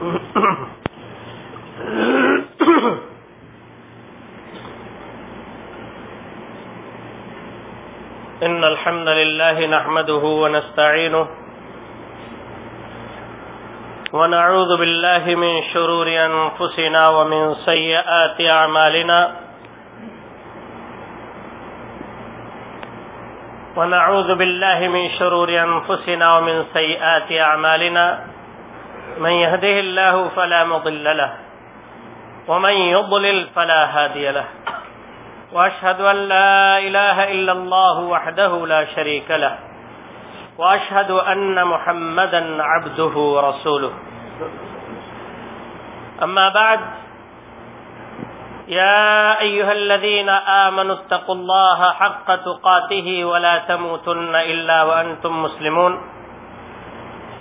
إن الحمد لله نحمده ونستعينه ونعوذ بالله من شرور أنفسنا ومن سيئات أعمالنا ونعوذ بالله من شرور أنفسنا ومن سيئات أعمالنا من يهده الله فلا مضل له، ومن يضلل فلا هادي له. وأشهد أن لا إله إلا الله وحده لا شريك له، وأشهد أن محمدا عبده ورسوله. أما بعد، يا أيها الذين آمنوا اتقوا الله حق تقاته ولا تموتن إلا وأنتم مسلمون.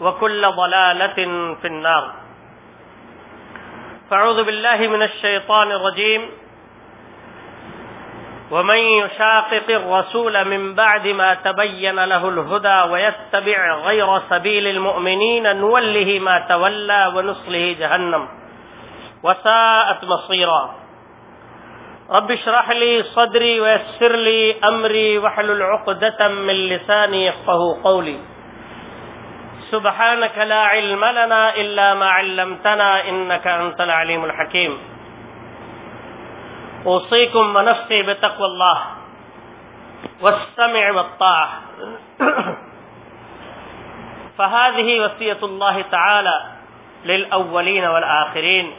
وكل ضلالة في النار. فاعوذ بالله من الشيطان الرجيم. ومن يشاقق الرسول من بعد ما تبين له الهدى ويتبع غير سبيل المؤمنين نوله ما تولى ونصله جهنم. وساءت مصيرا. رب اشرح لي صدري ويسر لي أمري وحلل عقدة من لساني يفقه قولي. سبحانك لا علم لنا إلا ما علمتنا إنك أنت العليم الحكيم. أوصيكم ونفسي بتقوى الله والسمع والطاعة. فهذه وصية الله تعالى للأولين والآخرين.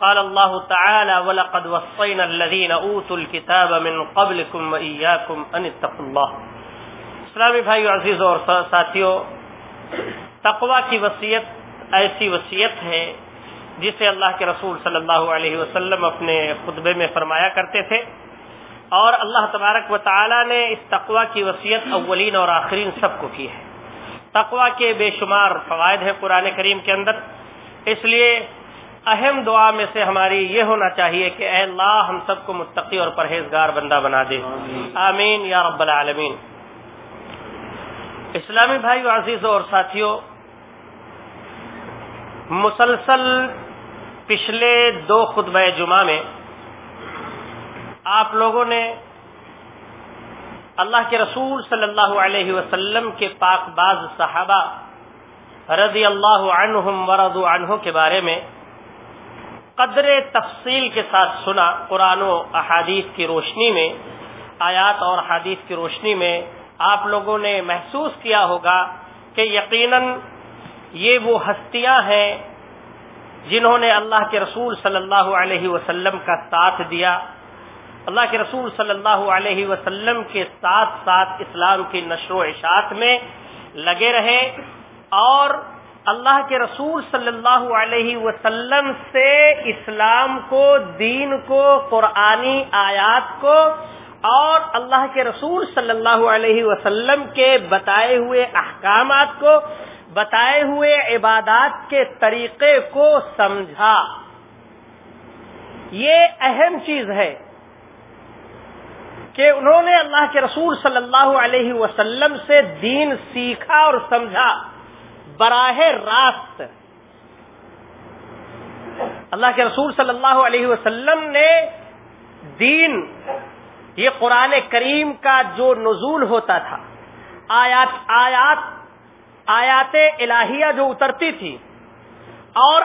قال الله تعالى ولقد وصينا الذين أوتوا الكتاب من قبلكم وإياكم أن اتقوا الله. اسلامی بھائی عزیز اور ساتھیوں تقوا کی وصیت، ایسی وصیت ہے جسے اللہ کے رسول صلی اللہ علیہ وسلم اپنے خطبے میں فرمایا کرتے تھے۔ اور اللہ تبارک و تعالی نے اس تقوا کی وصیت اولین اور آخرین سب کو کی ہے۔ تقوا کے بے شمار فوائد ہیں قرآن کریم کے اندر۔ اس لیے اہم دعا میں سے ہماری یہ ہونا چاہیے کہ اے اللہ، ہم سب کو متقی اور پرہیزگار بندہ بنا دے۔ آمین یا رب العالمین۔ اسلامی بھائی عزیزوں اور ساتھیوں مسلسل پچھلے دو خطبہ جمعہ میں آپ لوگوں نے اللہ کے رسول صلی اللہ علیہ وسلم کے پاک باز صحابہ رضی اللہ عنہم ورضو عنہ کے بارے میں قدر تفصیل کے ساتھ سنا قرآن و احادیث کی روشنی میں، آیات اور حادیث کی روشنی میں آپ لوگوں نے محسوس کیا ہوگا کہ یقیناً یہ وہ ہستیاں ہیں جنہوں نے اللہ کے رسول صلی اللہ علیہ وسلم کا ساتھ دیا۔ اللہ کے رسول صلی اللہ علیہ وسلم کے ساتھ ساتھ اسلام کی نشر و اشاعت میں لگے رہے اور اللہ کے رسول صلی اللہ علیہ وسلم سے اسلام کو، دین کو، قرآنی آیات کو اور اللہ کے رسول صلی اللہ علیہ وسلم کے بتائے ہوئے احکامات کو بتائے ہوئے عبادات کے طریقے کو سمجھا۔ یہ اہم چیز ہے کہ انہوں نے اللہ کے رسول صلی اللہ علیہ وسلم سے دین سیکھا اور سمجھا۔ براہ راست اللہ کے رسول صلی اللہ علیہ وسلم نے دین، یہ قرآن کریم کا جو نزول ہوتا تھا، آیات آیات آیات الہیہ جو اترتی تھی اور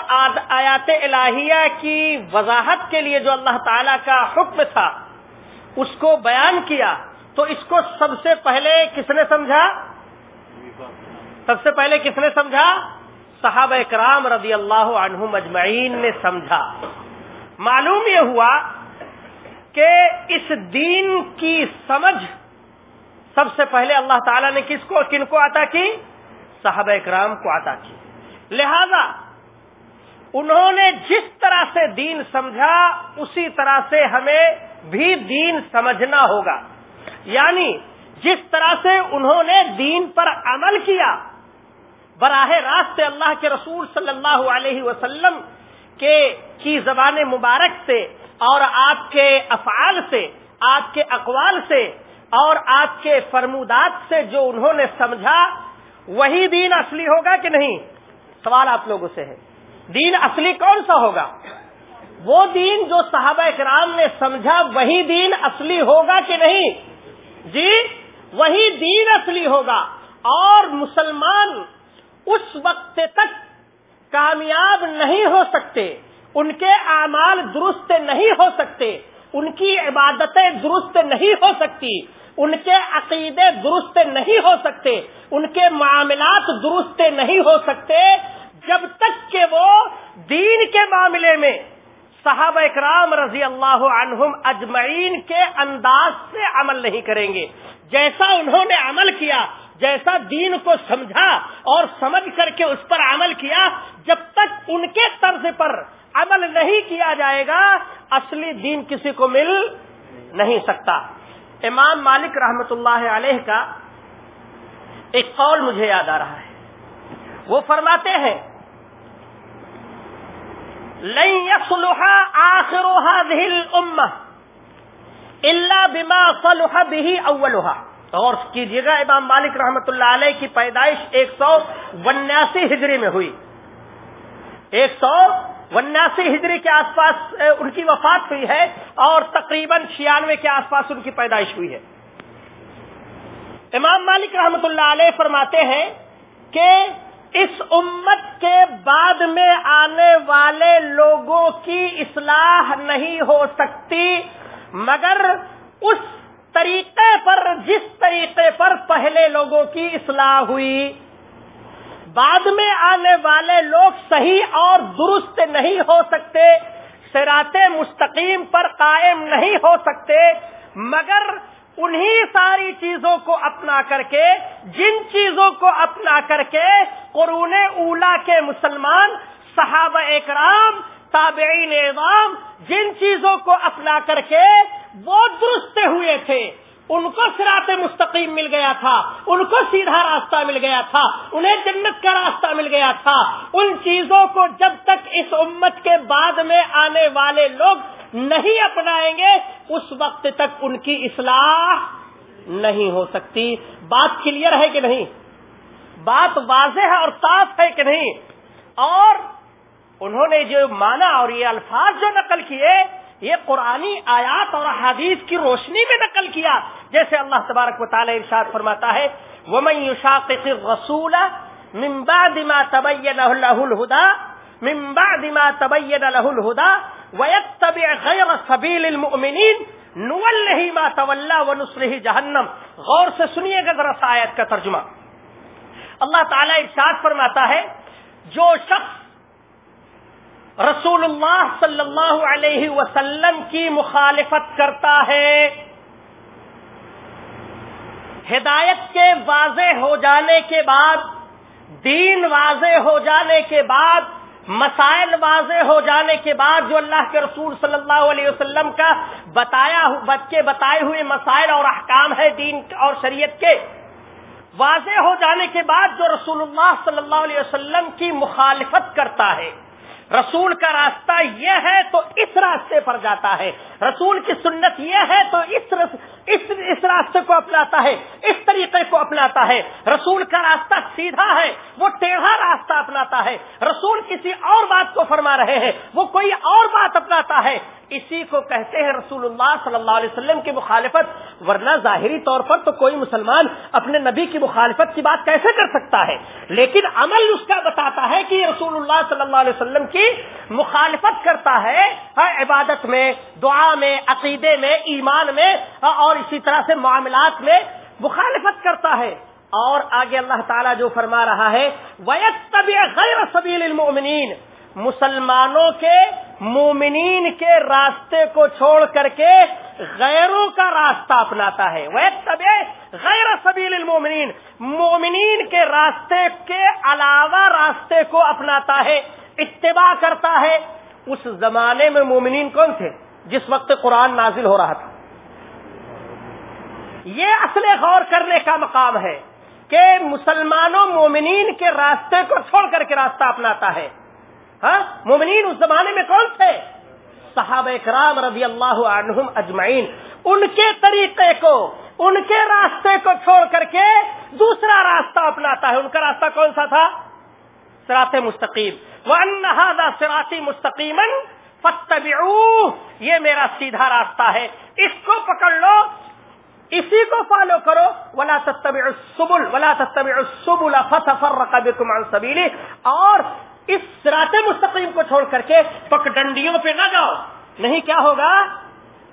آیات الہیہ کی وضاحت کے لیے جو اللہ تعالی کا حکم تھا، اس کو بیان کیا، تو اس کو سب سے پہلے کس نے سمجھا؟ سب سے پہلے کس نے سمجھا؟ صحابہ کرام رضی اللہ عنہ مجمعین نے سمجھا۔ معلوم یہ ہوا کہ اس دین کی سمجھ سب سے پہلے اللہ تعالیٰ نے کس کو کن کو عطا کی؟ صحابہ کرام کو عطا کی لہذا انہوں نے جس طرح سے دین سمجھا، اسی طرح سے ہمیں بھی دین سمجھنا ہوگا۔ یعنی جس طرح سے انہوں نے دین پر عمل کیا، براہ راست اللہ کے رسول صلی اللہ علیہ وسلم کے کی زبان مبارک سے اور آپ کے افعال سے، آپ کے اقوال سے اور آپ کے فرمودات سے جو انہوں نے سمجھا وہی دین اصلی ہوگا کہ نہیں؟ سوال آپ لوگوں سے ہے۔ دین اصلی کون سا ہوگا؟ وہ دین جو صحابہ کرام نے سمجھا وہی دین اصلی ہوگا کہ نہیں؟ جی وہی دین اصلی ہوگا۔ اور مسلمان اس وقت تک کامیاب نہیں ہو سکتے۔ ان کے اعمال درست نہیں ہو سکتے۔ ان کی عبادتیں درست نہیں ہو سکتی۔ ان کے عقیدے درست نہیں ہو سکتے، ان کے معاملات درست نہیں ہو سکتے جب تک کہ وہ دین کے معاملے میں صحابہ اکرام رضی اللہ عنہم اجمعین کے انداز سے عمل نہیں کریں گے۔ جیسا انہوں نے عمل کیا، جیسا دین کو سمجھا اور سمجھ کر کے اس پر عمل کیا، جب تک ان کے طرز پر عمل نہیں کیا جائے گا، اصلی دین کسی کو مل نہیں سکتا۔ امام مالک رحمت اللہ علیہ کا ایک قول مجھے یاد آ رہا ہے۔ وہ فرماتے ہیں اللہ بما صلح به اولها اور کیجیے گا، امام مالک رحمت اللہ علیہ کی پیدائش ایک سو ونیاسی ہجری میں ہوئی۔ ایک سو ونیاسی ہجری کے آس پاس ان کی وفات ہوئی ہے اور تقریباً چھیانوے کے آس پاس ان کی پیدائش ہوئی ہے۔ امام مالک رحمت اللہ علیہ فرماتے ہیں کہ اس امت کے بعد میں آنے والے لوگوں کی اصلاح نہیں ہو سکتی، مگر اس طریقے پر، جس طریقے پر پہلے لوگوں کی اصلاح ہوئی۔ بعد میں آنے والے لوگ صحیح اور درست نہیں ہو سکتے سرات مستقیم پر قائم نہیں ہو سکتے، مگر انہی ساری چیزوں کو اپنا کر کے، جن چیزوں کو اپنا کر کے قرون اولا کے مسلمان، صحابہ اکرام، تابعین اعظام جن چیزوں کو اپنا کر کے وہ درست ہوئے تھے۔ ان کو سرات مستقیم مل گیا تھا، ان کو سیدھا راستہ مل گیا تھا، انہیں جنت کا راستہ مل گیا تھا۔ ان چیزوں کو جب تک اس امت کے بعد میں آنے والے لوگ نہیں اپنائیں گے، اس وقت تک ان کی اصلاح نہیں ہو سکتی۔ بات کلیئر ہے کہ نہیں؟ بات واضح ہے اور صاف ہے کہ نہیں؟ اور انہوں نے جو مانا اور یہ الفاظ جو نقل کیے، یہ قرآنی آیات اور حدیث کی روشنی میں نقل کیا۔ جیسے اللہ تبارک و تعالی ارشاد فرماتا ہے، ومن يشاقق الرسول من بعد ما تبين له الهدى، من بعد ما تبين له الهدى، ويتبع غير سبيل المؤمنين، نوله ما تولى ونصله جهنم۔ غور سے سنیے گا ذرا آیت کا ترجمہ۔ اللہ تعالی ارشاد فرماتا ہے، جو شخص رسول اللہ صلی اللہ علیہ وسلم کی مخالفت کرتا ہے ہدایت کے واضح ہو جانے کے بعد، دین واضح ہو جانے کے بعد، مسائل واضح ہو جانے کے بعد جو اللہ کے رسول صلی اللہ علیہ وسلم کا بتایا بچے بتائے ہوئے مسائل اور احکام ہے دین اور شریعت کے، واضح ہو جانے کے بعد جو رسول اللہ صلی اللہ علیہ وسلم کی مخالفت کرتا ہے، رسول کا راستہ یہ ہے تو اس راستے پر جاتا ہے۔ رسول کی سنت یہ ہے تو اس اس, اس راستے کو اپناتا ہے اس طریقے کو اپناتا ہے۔ رسول کا راستہ سیدھا ہے وہ ٹیڑھا راستہ اپناتا ہے۔ رسول کسی اور بات کو فرما رہے ہیں وہ کوئی اور بات اپناتا ہے۔ اسی کو کہتے ہیں رسول اللہ صلی اللہ علیہ وسلم کی مخالفت ورنہ ظاہری طور پر تو کوئی مسلمان اپنے نبی کی مخالفت کی بات کیسے کر سکتا ہے؟ لیکن عمل اس کا بتاتا ہے کہ رسول اللہ صلی اللہ علیہ وسلم کی مخالفت کرتا ہے ہاں، عبادت میں دعا میں، عقیدے میں، ایمان میں، اور اسی طرح سے معاملات میں مخالفت کرتا ہے۔ اور آگے اللہ تعالیٰ جو فرما رہا ہے ویت غیر سبیل المؤمنین مسلمانوں کے مومنین کے راستے کو چھوڑ کر کے غیروں کا راستہ اپناتا ہے۔ وہ طب غیر سبیل المومنین مومنین کے راستے کے علاوہ راستے کو اپناتا ہے، اتباع کرتا ہے۔ اس زمانے میں مومنین کون تھے؟ جس وقت قرآن نازل ہو رہا تھا۔ یہ اصل غور کرنے کا مقام ہے کہ مسلمانوں مومنین کے راستے کو چھوڑ کر کے راستہ اپناتا ہے۔ ہاں؟ مومنین اس زمانے میں کون تھے؟ صحابہ کرام رضی اللہ عنہم اجمعین۔ ان کے طریقے کو، ان کے راستے کو چھوڑ کر کے دوسرا راستہ اپناتا ہے۔ ان کا راستہ کون سا تھا؟ سرات مستقیم۔ وہ انہذا سراتی مستقیم یہ میرا سیدھا راستہ ہے۔ اس کو پکڑ لو، اسی کو فالو کرو۔ ولا تتبع السبل، ولا تتبع السبل فتفرق بكم عن سبيله۔ اور اس سرات مستقیم کو چھوڑ کر کے پک ڈنڈیوں پہ نہ جاؤ۔ نہیں کیا ہوگا؟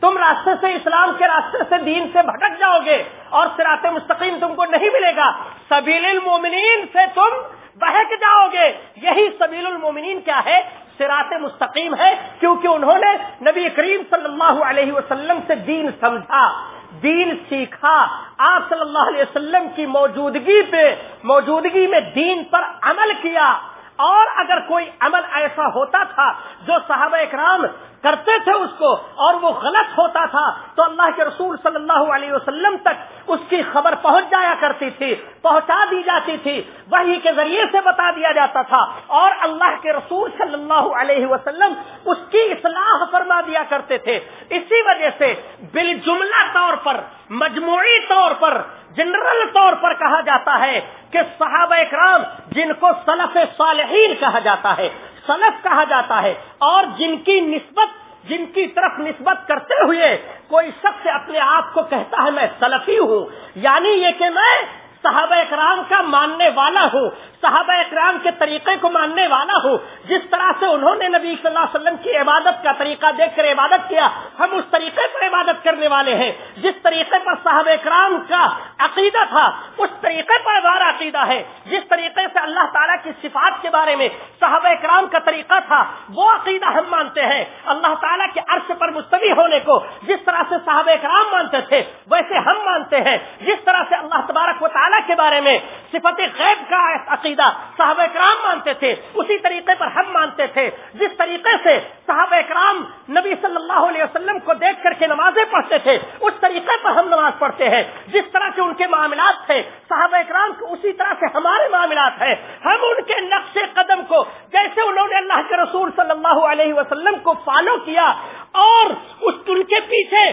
تم راستے سے اسلام کے راستے سے دین سے بھٹک جاؤ گے اور سرات مستقیم تم کو نہیں ملے گا۔ سبیل المومنین سے تم بہک جاؤ گے۔ یہی سبیل المومنین کیا ہے؟ سرات مستقیم ہے کیونکہ انہوں نے نبی کریم صلی اللہ علیہ وسلم سے دین سمجھا، دین سیکھا۔ آپ صلی اللہ علیہ وسلم کی موجودگی پہ، موجودگی میں دین پر عمل کیا۔ اور اگر کوئی عمل ایسا ہوتا تھا جو صحابہ اکرام کرتے تھے اس کو اور وہ غلط ہوتا تھا، تو اللہ کے رسول صلی اللہ علیہ وسلم تک اس کی خبر پہنچ جایا کرتی تھی۔ پہنچا دی جاتی تھی وہی کے ذریعے سے بتا دیا جاتا تھا۔ اور اللہ کے رسول صلی اللہ علیہ وسلم اس کی اصلاح فرما دیا کرتے تھے۔ اسی وجہ سے بال جملہ طور پر، مجموعی طور پر، جنرل طور پر کہا جاتا ہے کہ صحابہ اکرام جن کو سلف صالحین کہا جاتا ہے، سلف کہا جاتا ہے۔ اور جن کی نسبت، جن کی طرف نسبت کرتے ہوئے کوئی شخص اپنے آپ کو کہتا ہے، میں سلفی ہوں یعنی یہ کہ میں صحابہ اکرام کا ماننے والا ہوں، صحابہ اکرام کے طریقے کو ماننے والا ہوں۔ جس طرح سے انہوں نے نبی صلی اللہ علیہ وسلم کی عبادت کا طریقہ دیکھ کر عبادت کیا، ہم اس طریقے پر عبادت کرنے والے ہیں۔ جس طریقے پر صحابہ اکرام کا عقیدہ تھا، اس طریقے پر ہمارا عقیدہ ہے۔ جس طریقے سے اللہ تعالیٰ کی صفات کے بارے میں صحابہ اکرام کا طریقہ تھا، وہ عقیدہ ہم مانتے ہیں۔ اللہ تعالیٰ کے عرش پر مستوی ہونے کو جس طرح سے صحابہ اکرام مانتے تھے، ویسے ہم مانتے ہیں۔ جس طرح سے اللہ تبارک و تعالیٰ تعالیٰ کے بارے میں صفت غیب کا عقیدہ صحابہ کرام مانتے تھے، اسی طریقے پر ہم مانتے تھے۔ جس طریقے سے صحابہ کرام نبی صلی اللہ علیہ وسلم کو دیکھ کر کے نمازیں پڑھتے تھے، اس طریقے پر ہم نماز پڑھتے ہیں۔ جس طرح کے ان کے معاملات تھے، صحابہ کرام کو اسی طرح سے ہمارے معاملات ہیں۔ ہم ان کے نقش قدم کو جیسے انہوں نے اللہ کے رسول صلی اللہ علیہ وسلم کو فالو کیا، اور اس ان کے پیچھے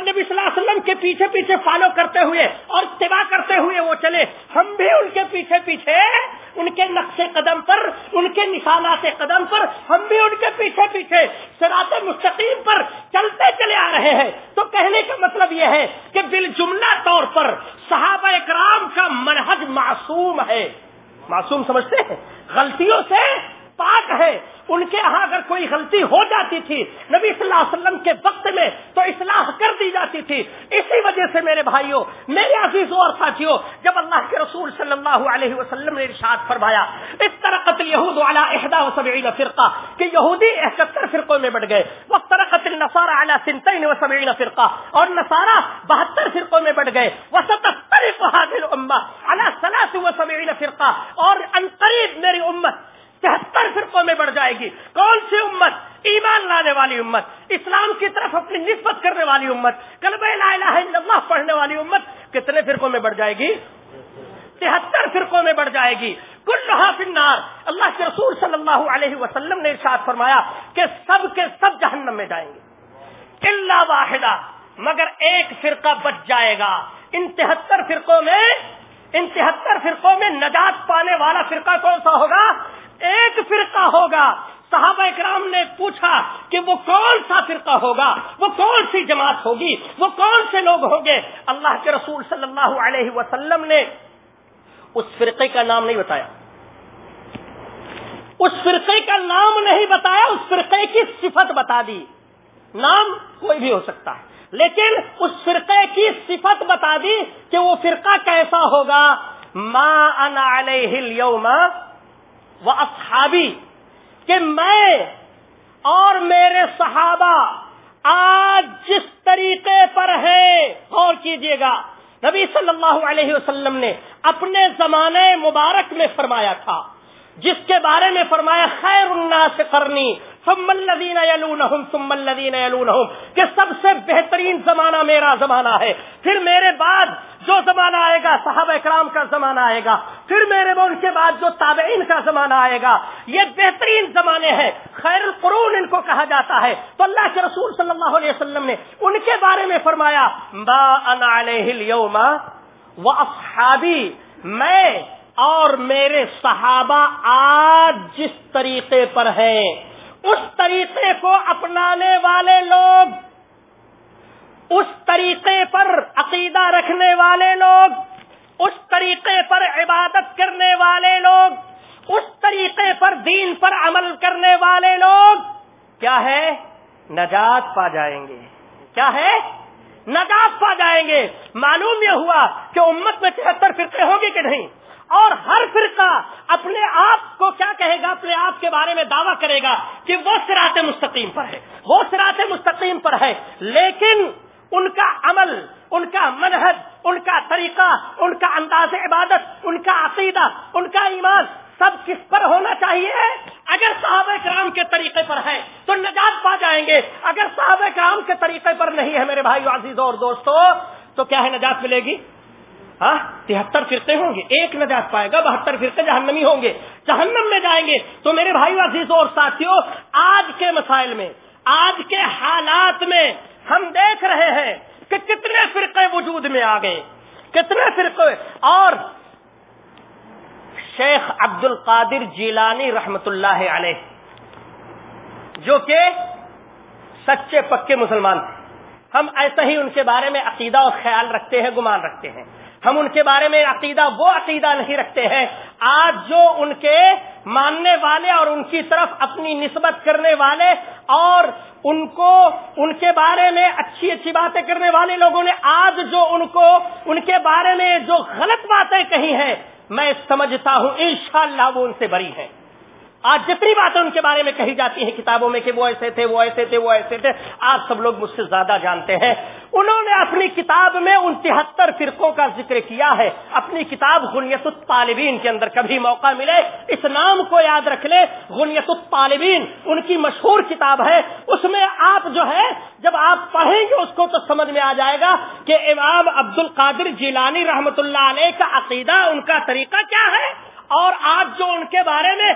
نبی صلی اللہ علیہ وسلم کے پیچھے پیچھے فالو کرتے ہوئے اور اتباع کرتے ہوئے وہ چلے، ہم بھی ان کے پیچھے پیچھے، ان کے نقش قدم پر، ان کے نشانات قدم پر، ہم بھی ان کے پیچھے پیچھے سرات مستقیم پر چلتے چلے آ رہے ہیں۔ تو کہنے کا مطلب یہ ہے کہ بال جملہ طور پر صحابہ اکرام کا منہج معصوم ہے۔ معصوم سمجھتے ہیں؟ غلطیوں سے پاک ہے، ان کے ہاں اگر کوئی غلطی ہو جاتی تھی، نبی صلی اللہ علیہ وسلم کے وقت میں تو اصلاح کر دی جاتی تھی۔ اسی وجہ سے میرے بھائیوں، میرے عزیزوں اور ساتھیوں، جب اللہ کے رسول صلی اللہ علیہ وسلم نے ارشاد فرمایا، اس طرح قتل یہود والا احدا و سبعین فرقہ، کہ یہودی اکہتر فرقوں میں بڑھ گئے۔ وقت طرح قتل نصارہ اعلیٰ سنتین و سبعین فرقہ، اور نصارہ بہتر فرقوں میں بڑھ گئے۔ وہ ستر سلاس و سبعین فرقہ، اور انقریب میری امت تہتر فرقوں میں بڑھ جائے گی۔ کون سی امت؟ ایمان لانے والی امت، اسلام کی طرف اپنی نسبت کرنے والی امت کلب لا الہ الا اللہ پڑھنے والی امت کتنے فرقوں میں بڑھ جائے گی؟ تہتر فرقوں میں بڑھ جائے گی۔ کل فنار اللہ کے رسول صلی اللہ علیہ وسلم نے ارشاد فرمایا کہ سب کے سب جہنم میں جائیں گے۔ اللہ واحدہ۔ مگر ایک فرقہ بچ جائے گا۔ ان تہتر فرقوں میں، ان تہتر فرقوں میں نجات پانے والا فرقہ کون سا ہوگا؟ ایک فرقہ ہوگا۔ صحابہ اکرام نے پوچھا کہ وہ کون سا فرقہ ہوگا؟ وہ کون سی جماعت ہوگی؟ وہ کون سے لوگ ہوں گے؟ اللہ کے رسول صلی اللہ علیہ وسلم نے اس فرقے کا نام نہیں بتایا۔ اس فرقے کا نام نہیں بتایا، اس فرقے کی صفت بتا دی۔ نام کوئی بھی ہو سکتا ہے، لیکن اس فرقے کی صفت بتا دی کہ وہ فرقہ کیسا ہوگا۔ ما انا علیہ اليوم وہ اصحابی کہ میں اور میرے صحابہ آج جس طریقے پر ہے، غور کیجیے گا، نبی صلی اللہ علیہ وسلم نے اپنے زمانے مبارک میں فرمایا تھا، جس کے بارے میں فرمایا، خیر الناس کرنی ثم الذين يلونهم، ثم الذين يلونهم، کہ سب سے بہترین زمانہ میرا زمانہ ہے۔ پھر میرے بعد جو زمانہ آئے گا، صحابہ اکرام کا زمانہ آئے گا۔ پھر میرے ان کے بعد جو تابعین کا زمانہ آئے گا۔ یہ بہترین زمانے ہیں۔ خیر القرون ان کو کہا جاتا ہے۔ تو اللہ کے رسول صلی اللہ علیہ وسلم نے ان کے بارے میں فرمایا با انا علیہ اليوم واصحابی میں اور میرے صحابہ آج جس طریقے پر ہیں اس طریقے کو اپنانے والے لوگ، اس طریقے پر عقیدہ رکھنے والے لوگ، اس طریقے پر عبادت کرنے والے لوگ، اس طریقے پر دین پر عمل کرنے والے لوگ، کیا ہے؟ نجات پا جائیں گے۔ کیا ہے؟ نجات پا جائیں گے۔ معلوم یہ ہوا کہ امت میں تہتر فرقے ہوگی کہ نہیں؟ اور ہر فرقہ اپنے آپ کو کیا کہے گا؟ اپنے آپ کے بارے میں دعویٰ کرے گا کہ وہ سرات مستقیم پر ہے۔ وہ سرات مستقیم پر ہے۔ لیکن ان کا عمل، ان کا منحج ان کا طریقہ، ان کا انداز عبادت، ان کا عقیدہ، ان کا ایمان سب کس پر ہونا چاہیے؟ اگر صحابہ کرام کے طریقے پر ہے تو نجات پا جائیں گے۔ اگر صحابہ کرام کے طریقے پر نہیں ہے میرے بھائی عزیز اور دوستو، تو کیا ہے نجات ملے گی؟ ہاں تہتر فرقے ہوں گے، ایک نجات پائے گا، بہتر فرقے جہنمی ہوں گے، جہنم میں جائیں گے۔ تو میرے بھائی عزیز اور ساتھیوں آج کے مسائل میں، آج کے حالات میں ہم دیکھ رہے ہیں کہ کتنے فرقے وجود میں آ گئے۔ کتنے فرقے۔ اور شیخ عبد القادر جیلانی رحمت اللہ علیہ، جو کہ سچے پکے مسلمان تھے۔ ہم ایسا ہی ان کے بارے میں عقیدہ اور خیال رکھتے ہیں، گمان رکھتے ہیں۔ ہم ان کے بارے میں عقیدہ، وہ عقیدہ نہیں رکھتے ہیں۔ آج جو ان کے ماننے والے اور ان کی طرف اپنی نسبت کرنے والے اور ان کو، ان کے بارے میں اچھی اچھی باتیں کرنے والے لوگوں نے آج جو ان کو، ان کے بارے میں جو غلط باتیں کہی ہیں، میں سمجھتا ہوں انشاءاللہ وہ ان سے بری ہیں۔ آج جتنی باتیں ان کے بارے میں کہی جاتی ہیں کتابوں میں کہ وہ ایسے تھے، وہ ایسے تھے، وہ ایسے تھے آج سب لوگ مجھ سے زیادہ جانتے ہیں۔ انہوں نے اپنی کتاب میں ان تہتر فرقوں کا ذکر کیا ہے۔ اپنی کتاب غنیت الطالبین کے اندر کبھی موقع ملے، اس نام کو یاد رکھ لے۔ غنیت الطالبین ان کی مشہور کتاب ہے۔ اس میں آپ جو ہے، جب آپ پڑھیں گے، اس کو تو سمجھ میں آ جائے گا کہ امام عبد القادر جیلانی رحمت اللہ علیہ کا عقیدہ، ان کا طریقہ کیا ہے۔ اور آج جو ان کے بارے میں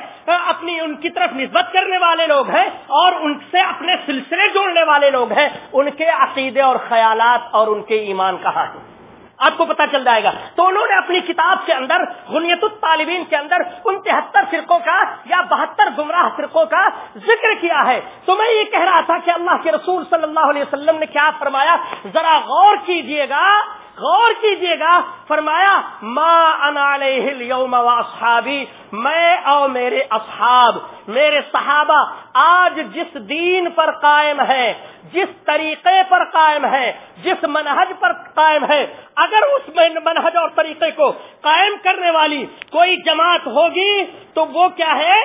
اپنی، ان کی طرف نسبت کرنے والے لوگ ہیں اور ان سے اپنے سلسلے جوڑنے والے لوگ ہیں، ان کے عقیدے اور خیالات اور ان کے ایمان کہاں ہے آپ کو پتا چل جائے گا۔ تو انہوں نے اپنی کتاب کے اندر غنیت الطالبین کے اندر ان تہتر فرقوں کا یا بہتر گمراہ فرقوں کا ذکر کیا ہے۔ تو میں یہ کہہ رہا تھا کہ اللہ کے رسول صلی اللہ علیہ وسلم نے کیا فرمایا؟ ذرا غور کیجیے گا۔ غور کیجیے گا، فرمایا، ما انا علیہ اليوم واصحابی میں اور میرے اصحاب، میرے صحابہ، آج جس دین پر قائم ہے، جس طریقے پر قائم ہے، جس منہج پر قائم ہے، اگر اس منہج اور طریقے کو قائم کرنے والی کوئی جماعت ہوگی، تو وہ کیا ہے؟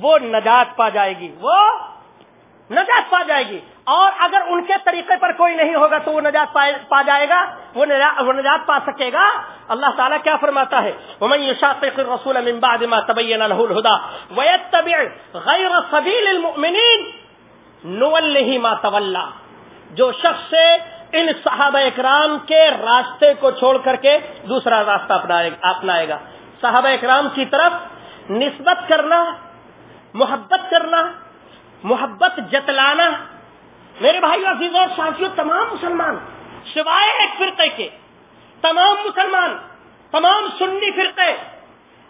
وہ نجات پا جائے گی، وہ نجات پا جائے گی۔ اور اگر ان کے طریقے پر کوئی نہیں ہوگا تو وہ نجات پا جائے گا، وہ نجات پا سکے گا۔ اللہ تعالیٰ کیا فرماتا ہے؟ رسول جو شخص سے ان صحابہ اکرام کے راستے کو چھوڑ کر کے دوسرا راستہ اپنائے گا۔ صحابہ اکرام کی طرف نسبت کرنا، محبت کرنا، محبت جتلانا میرے بھائی عزیز اور ساتھیوں تمام مسلمان سوائے ایک فرقے کے تمام مسلمان تمام سنی فرقے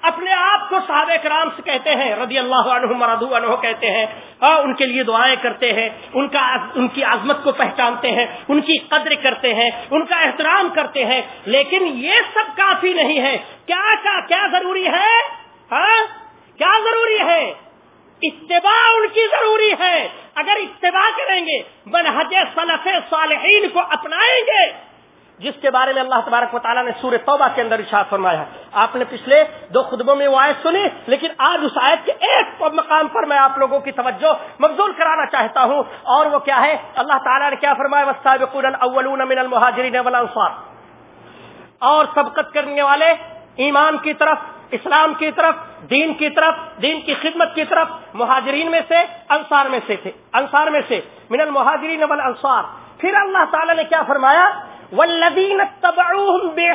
اپنے آپ کو صحابہ کرام سے کہتے ہیں رضی اللہ عنہ مرادو عنہ کہتے ہیں اور ان کے لیے دعائیں کرتے ہیں ان کا ان کی عظمت کو پہچانتے ہیں ان کی قدر کرتے ہیں ان کا احترام کرتے ہیں لیکن یہ سب کافی نہیں ہے۔ کیا کیا, کیا ضروری ہے؟ ہاں کیا ضروری ہے؟ اتباع ان کی ضروری ہے۔ اگر اتباع کریں گے، منہج صلف صالحین کو اپنائیں گے۔ جس کے بارے میں اللہ تبارک و تعالیٰ نے سور توبہ کے اندر اشاعت فرمایا ہے۔ آپ نے پچھلے دو خطبوں میں وہ آیت سنی، لیکن آج اس آیت کے ایک مقام پر میں آپ لوگوں کی توجہ مبزول کرانا چاہتا ہوں۔ اور وہ کیا ہے؟ اللہ تعالیٰ نے کیا فرمایا؟ من المہاجرین والانصار اور سبقت کرنے والے ایمان کی طرف اسلام کی طرف، دین کی طرف، دین کی خدمت کی طرف مہاجرین میں سے، انصار میں سے تھے۔ انصار میں سے۔ من المہاجرین والانصار۔ پھر اللہ تعالیٰ نے کیا فرمایا؟ والذین تبعوہم بے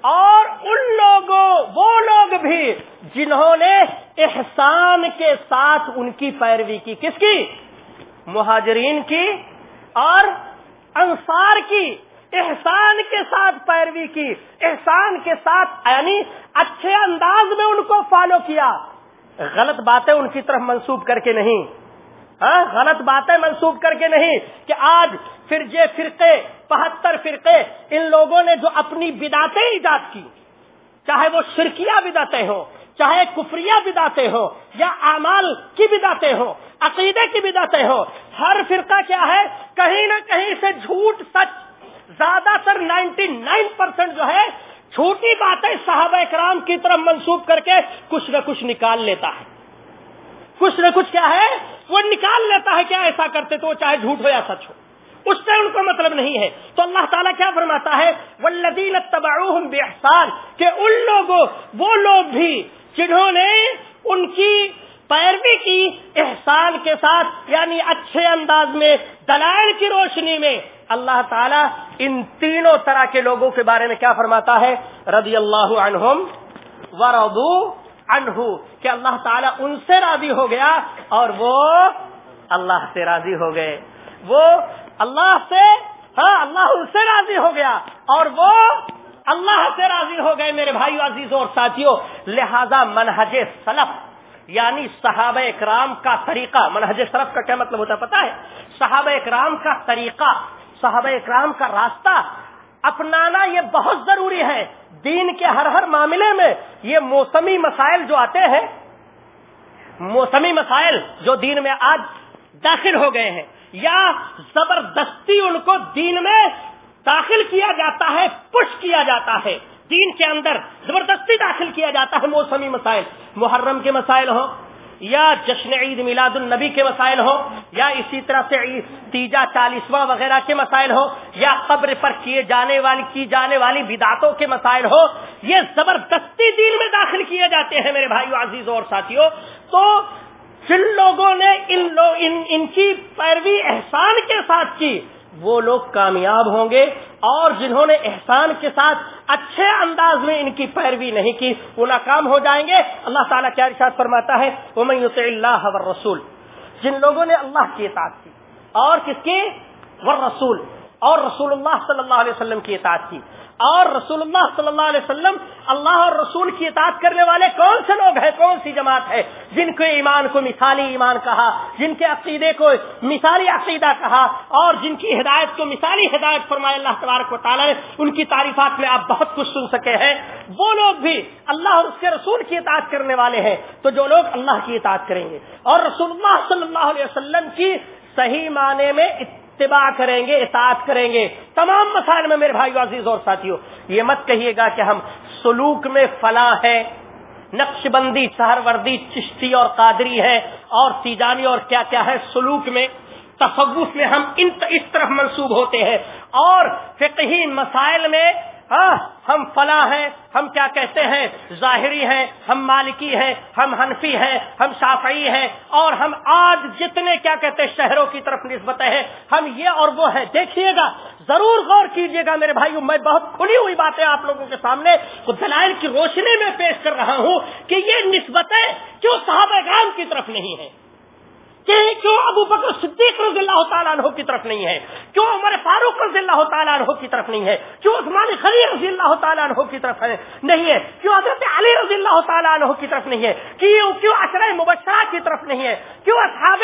اور ان لوگوں، وہ لوگ بھی جنہوں نے احسان کے ساتھ ان کی پیروی کی۔ کس کی؟ مہاجرین کی اور انصار کی۔ احسان کے ساتھ پیروی کی، احسان کے ساتھ یعنی اچھے انداز میں ان کو فالو کیا۔ غلط باتیں ان کی طرف منسوب کر کے نہیں۔ ہاں غلط باتیں منسوب کر کے نہیں کہ آج پھر یہ فرقے، بہتر فرقے، ان لوگوں نے جو اپنی بداتیں ایجاد کی۔ چاہے وہ شرکیہ بداتے ہوں، چاہے کفریہ بداتے ہو یا اعمال کی بداتے ہو عقیدے کی بداتے ہو ہر فرقہ کیا ہے، کہیں نہ کہیں سے جھوٹ سچ زیادہ تر نائنٹی نائن پرسینٹ جو ہے، چھوٹی باتیں صحابہ کرام کی طرف منسوب کر کے کچھ نہ کچھ نکال لیتا ہے۔ کچھ نہ کچھ کیا ہے، وہ نکال لیتا ہے کیا ایسا کرتے تو چاہے جھوٹ ہو یا سچ ہو۔ اس سے ان کو مطلب نہیں ہے۔ تو اللہ تعالیٰ کیا فرماتا ہے؟ ولدین تباؤ بے احسان کہ ان لوگوں، وہ لوگ بھی جنہوں نے ان کی پیروی کی احسان کے ساتھ یعنی اچھے انداز میں، دلائل کی روشنی میں اللہ تعالیٰ ان تینوں طرح کے لوگوں کے بارے میں کیا فرماتا ہے؟ رضی اللہ عنہم ورضو عنہ، کہ اللہ تعالیٰ ان سے راضی ہو گیا اور وہ اللہ سے راضی ہو گئے۔ وہ اللہ سے ہاں اللہ ان سے راضی ہو گیا اور وہ اللہ سے راضی ہو گئے میرے بھائیو، عزیزوں اور ساتھیوں۔ لہذا منہج سلف یعنی صحابہ اکرام کا طریقہ، منہج سلف کا کیا مطلب ہوتا ہے؟ پتا ہے؟ صحابہ اکرام کا طریقہ صحابہ اکرام کا راستہ اپنانا یہ بہت ضروری ہے۔ دین کے ہر ہر معاملے میں یہ موسمی مسائل جو آتے ہیں، موسمی مسائل جو دین میں آج داخل ہو گئے ہیں، یا زبردستی ان کو دین میں داخل کیا جاتا ہے، پش کیا جاتا ہے۔ دین کے اندر زبردستی داخل کیا جاتا ہے موسمی مسائل۔ محرم کے مسائل ہوں یا جشن عید میلاد النبی کے مسائل ہو یا اسی طرح سے تیجا چالیسواں وغیرہ کے مسائل ہو یا قبر پر کیے جانے والی کی جانے والی بداتوں کے مسائل ہو یہ زبردستی دین میں داخل کیے جاتے ہیں میرے بھائیو عزیز اور ساتھیوں تو جن لوگوں نے ان لوگ ان, ان کی پیروی احسان کے ساتھ کی۔ وہ لوگ کامیاب ہوں گے اور جنہوں نے احسان کے ساتھ اچھے انداز میں ان کی پیروی نہیں کی، وہ ناکام ہو جائیں گے۔ اللہ تعالیٰ کیا ارشاد فرماتا ہے؟ امن میں اللہ رسول جن لوگوں نے اللہ کی اطاعت کی، اور کس کی؟ ور رسول اور رسول اللہ صلی اللہ علیہ وسلم کی اطاعت کی اور رسول اللہ صلی اللہ علیہ وسلم اللہ اور رسول کی اطاعت کرنے والے کون سے لوگ ہیں کون سی جماعت ہے جن کے ایمان کو مثالی ایمان کہا جن کے عقیدے کو مثالی عقیدہ کہا اور جن کی ہدایت کو مثالی ہدایت فرمائے اللہ تبارک و تعالیٰ نے ان کی تعریفات میں آپ بہت کچھ سن سکے ہیں وہ لوگ بھی اللہ اور اس کے رسول کی اطاعت کرنے والے ہیں تو جو لوگ اللہ کی اطاعت کریں گے اور رسول اللہ صلی اللہ علیہ وسلم کی صحیح معنی میں اتباع کریں گے، اطاعت کریں گے۔ تمام مسائل میں میرے بھائی عزیز اور ساتھیوں، یہ مت کہیے گا کہ ہم سلوک میں فلاں ہے نقش بندی سہر وردی چشتی اور قادری ہے اور تیجانی اور کیا کیا ہے سلوک میں، تصوف میں ہم ان اس طرف منسوب ہوتے ہیں۔ اور فقہی مسائل میں ہاں ہم فلاں ہیں، ہم کیا کہتے ہیں؟ ظاہری ہیں، ہم مالکی ہیں، ہم حنفی ہیں، ہم شافعی ہیں، اور ہم آج جتنے کیا کہتے ہیں، شہروں کی طرف نسبت ہیں۔ ہم یہ اور وہ ہیں۔ دیکھیے گا، ضرور غور کیجیے گا میرے بھائی میں بہت کھلی ہوئی باتیں آپ لوگوں کے سامنے دلائل کی روشنی میں پیش کر رہا ہوں کہ یہ نسبتیں کیوں صحابہ گام کی طرف نہیں ہے کہ ابو بکر صدیق رضی اللہ تعالیٰ عنہ کی طرف نہیں ہے۔ کیوں عمر فاروق رضی اللہ تعالیٰ عنہ کی طرف نہیں ہے؟ کیوں عثمان خلی رضی اللہ تعالیٰ عنہ کی طرف ہے؟ نہیں ہے۔ کیوں حضرت علی رضی اللہ تعالیٰ عنہ کی طرف نہیں ہے؟ کیوں کیوں اشرح مبشرہ کی طرف نہیں ہے؟ کیوں اصحاب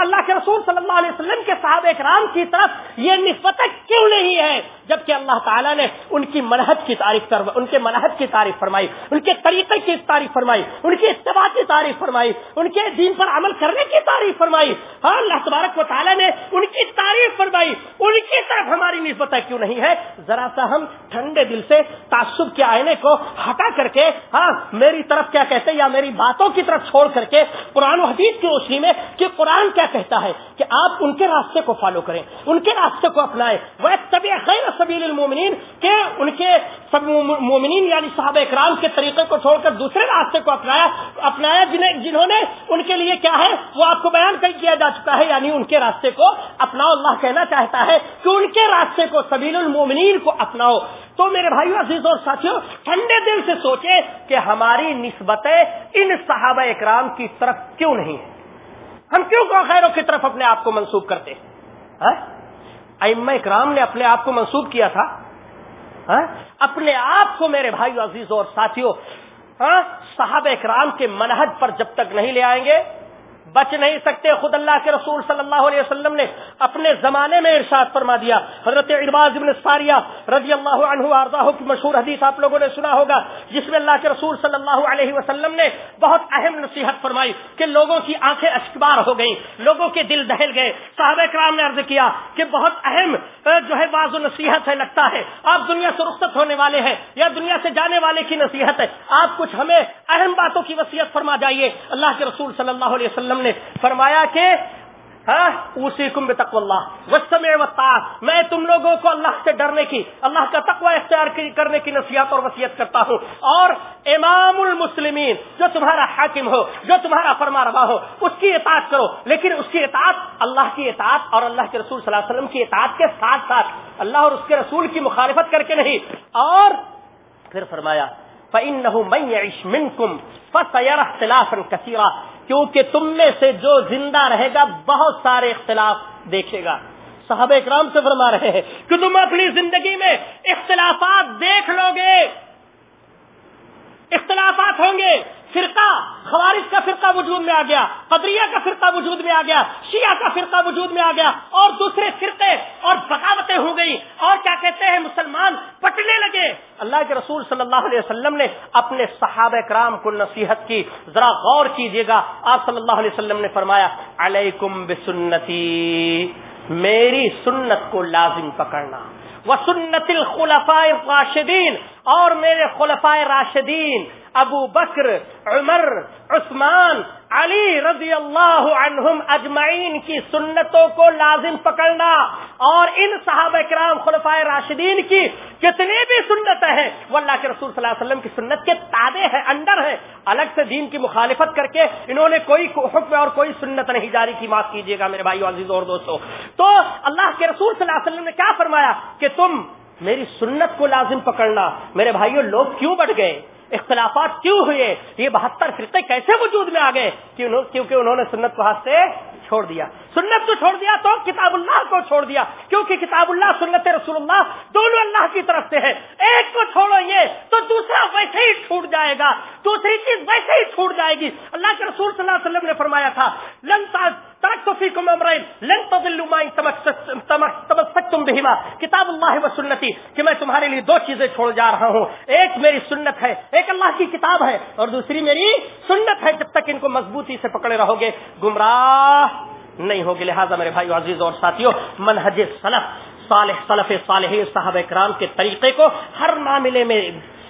اللہ کے رسول صلی اللہ علیہ وسلم کے صحابہ اکرام کی طرف یہ نسبت کیوں نہیں ہے؟ جبکہ اللہ تعالیٰ نے ان کی منحط کی تعریف ان کے منحط کی تعریف فرمائی، ان کے طریقے کی تعریف فرمائی، ان کی اتباع کی تعریف فرمائی، ان کے دین پر عمل کرنے کی تعریف فرمائی فرمائی۔ ہاں اللہ تبارک و تعالیٰ نے ان کی تعریف فرمائی۔ ان کی طرف ہماری نسبت کیوں نہیں ہے ذرا سا ہم ٹھنڈے دل سے تعصب کے آئینے کو ہٹا کر کے ہاں میری طرف کیا کہتے یا میری باتوں کی طرف چھوڑ کر کے قرآن و حدیث کی روشنی میں کہ قرآن کیا کہتا ہے کہ آپ ان کے راستے کو فالو کریں، ان کے راستے کو اپنائیں۔ وہ طبی خیر سبیل المومنین کہ ان کے سب مومنین یعنی صحابہ اکرام کے طریقے کو چھوڑ کر دوسرے راستے کو اپنایا۔ اپنایا جنہیں جنہوں نے ان کے لیے کیا ہے، وہ آپ کو بیان کیا جا چکا ہے یعنی ان کے راستے کو اپناؤ، اللہ کہنا چاہتا ہے کہ ان کے راستے کو، سبیل المومنین کو اپناؤ۔ تو میرے بھائیو، عزیز اور ساتھیوں ٹھنڈے دل سے سوچے کہ ہماری نسبتیں ان صحابہ اکرام کی طرف کیوں نہیں ہے ہم کیوں کو خیروں کی طرف اپنے آپ کو منسوخ کرتے ہیں؟ ہاں؟ ام اکرام نے اپنے آپ کو منسوخ کیا تھا۔ ہاں؟ اپنے آپ کو میرے بھائی عزیز اور ساتھیوں ہاں؟ صحابہ اکرام کے منہج پر جب تک نہیں لے آئیں گے بچ نہیں سکتے۔ خود اللہ کے رسول صلی اللہ علیہ وسلم نے اپنے زمانے میں ارشاد فرما دیا۔ حضرت ارباز ابن ساریہ رضی اللہ عنہ کی مشہور حدیث آپ لوگوں نے سنا ہوگا، جس میں اللہ کے رسول صلی اللہ علیہ وسلم نے بہت اہم نصیحت فرمائی کہ لوگوں کی آنکھیں اشکبار ہو گئیں، لوگوں کے دل دہل گئے۔ صحابہ کرام نے عرض کیا کہ بہت اہم جو ہے بعض نصیحت ہے، لگتا ہے۔ آپ دنیا سے رخصت ہونے والے ہیں یا دنیا سے جانے والے کی نصیحت ہے۔ آپ کچھ ہمیں اہم باتوں کی وصیت فرما جائیے۔ اللہ کے رسول صلی اللہ علیہ وسلم نے فرمایا کہ اسی کم تقو اللہ میں تم لوگوں کو اللہ سے ڈرنے کی، اللہ کا تقوی اختیار کرنے کی نصیحت اور وصیت کرتا ہوں۔ اور امام المسلمین، جو تمہارا حاکم ہو، جو تمہارا فرما روا ہو، اس کی اطاعت کرو۔ لیکن اس کی اطاعت اللہ کی اطاعت اور اللہ کے رسول صلی اللہ علیہ وسلم کی اطاعت کے ساتھ ساتھ اللہ اور اس کے رسول کی مخالفت کر کے نہیں۔ اور پھر فرمایا فَإِنَّهُ مَنْ يَعِشْ مِنْكُمْ فَسَيَرَ اخْتِلَافًا كَثِيرًا۔ کیونکہ تم میں سے جو زندہ رہے گا، بہت سارے اختلاف دیکھے گا۔ صحابہ اکرام سے فرما رہے ہیں کہ تم اپنی زندگی میں اختلافات دیکھ لو گے۔ اختلافات ہوں گے۔ فرقہ، خوارج کا فرقہ وجود میں آ گیا، قدریہ کا فرقہ وجود میں آ گیا، شیعہ کا فرقہ وجود میں آ گیا، اور دوسرے فرقے اور بغاوتیں ہو گئی اور کیا کہتے ہیں مسلمان پٹنے لگے۔ اللہ کے رسول صلی اللہ علیہ وسلم نے اپنے صحابہ کرام کو نصیحت کی۔ ذرا غور کیجیے گا۔ آپ صلی اللہ علیہ وسلم نے فرمایا، علیکم بسنتی، میری سنت کو لازم پکڑنا۔ وہ سنت الخلفاء راشدین اور میرے خلفائے راشدین، ابو بکر، عمر، عثمان علی رضی اللہ عنہم اجمعین کی سنتوں کو لازم پکڑنا اور ان صحابہ کرام خلفائے راشدین کی کتنی بھی سنتیں ہیں وہ اللہ کے رسول صلی اللہ علیہ وسلم کی سنت کے تابع ہیں، اندر ہیں۔ الگ سے دین کی مخالفت کر کے انہوں نے کوئی حکم اور کوئی سنت نہیں جاری کی۔ معاف کیجیے گا میرے بھائی عزیز اور دوستو۔ تو اللہ کے رسول صلی اللہ علیہ وسلم نے کیا فرمایا کہ تم میری سنت کو لازم پکڑنا۔ میرے بھائیوں لوگ کیوں بڑھ گئے؟ اختلافات کیوں ہوئے؟ یہ بہتر فرقے کیسے وجود میں آ گئے؟ کیونکہ انہوں نے سنت کو ہاتھ سے چھوڑ دیا؟ سنت کو چھوڑ دیا تو کتاب اللہ کو چھوڑ دیا، کیونکہ کتاب اللہ سنت رسول اللہ دونوں اللہ کی طرف سے ہے۔ ایک کو چھوڑو یہ تو دوسرا ویسے ہی چھوٹ جائے گا۔ دوسری چیز ویسے ہی چھوٹ جائے گی۔ اللہ کے رسول صلی اللہ علیہ وسلم نے فرمایا تھا لن فیکم امرین لن تمسکتم بہما کتاب اللہ و سنتی کہ میں تمہارے لیے دو چیزیں چھوڑ جا رہا ہوں. ایک میری سنت ہے. ایک اللہ کی کتاب ہے. اور دوسری میری سنت ہے. جب تک ان کو مضبوطی سے پکڑے رہو گے، گمراہ نہیں ہوگی لہٰذا میرے بھائی عزیز اور ساتھیوں، منہج سلف، صالح صلف صالح صاحب کرام کے طریقے کو ہر معاملے میں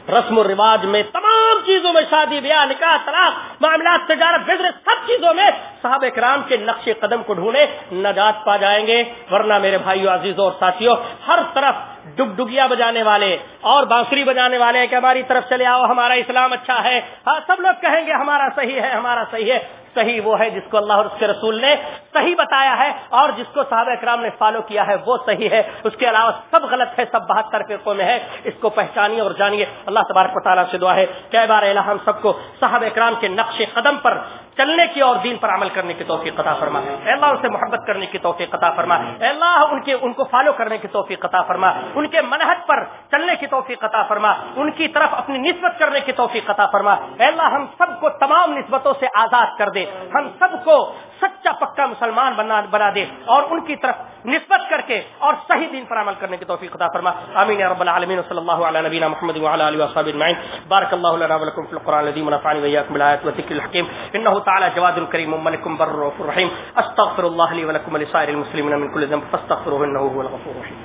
رسم و رواج میں تمام چیزوں میں شادی، بیاہ، نکاح، طلاق، معاملات، تجارت بزنس سب چیزوں میں صحابہ کرام کے نقش قدم کو ڈھونڈے نجات پا جائیں گے۔ ورنہ میرے بھائیو، عزیزوں اور ساتھیوں، ہر طرف ڈگ ڈگیا بجانے والے اور بانسری بجانے والے کہ ہماری طرف چلے آؤ، ہمارا اسلام اچھا ہے۔ ہاں سب لوگ کہیں گے ہمارا صحیح ہے، ہمارا صحیح ہے۔ صحیح وہ ہے جس کو اللہ اور اس کے رسول نے صحیح بتایا ہے اور جس کو صحابہ اکرام نے فالو کیا ہے، وہ صحیح ہے۔ اس کے علاوہ سب غلط ہے، سب بہتر فرقوں میں ہے۔ اس کو پہچانیے اور جانیے۔ اللہ تبارک و تعالیٰ سے دعا ہے۔ کئی بار ہم سب کو صحابہ اکرام کے نقش قدم پر چلنے کی اور دین پر عمل کرنے کی توفیق عطا فرما۔ اے اللہ ان سے محبت کرنے کی توفیق عطا فرما۔ اے اللہ، ان کے، ان کو فالو کرنے کی توفیق عطا فرما۔ ان کے منحط پر چلنے کی توفیق عطا فرما۔ ان کی طرف اپنی نسبت کرنے کی توفیق عطا فرما۔ اے اللہ، ہم سب کو تمام نسبتوں سے آزاد کر دے۔ ہم سب کو سچا پکا مسلمان بنا بنا دے اور ان کی طرف نسبت کر کے اور صحیح دین پر عمل کرنے کی توفیق عطا فرما. امین رب العالمین صلی اللہ علی نبینا محمد وعلى اله وصحبه اجمعین. بارك الله لنا ولكم في القران الذي ونفعني واياكم بالايات والذكر الحكيم انه تعالى جواد كريم ملك بر رحيم استغفر الله لي ولكم ولسائر المسلمين من كل ذنب، فاستغفروه انه هو الغفور الرحيم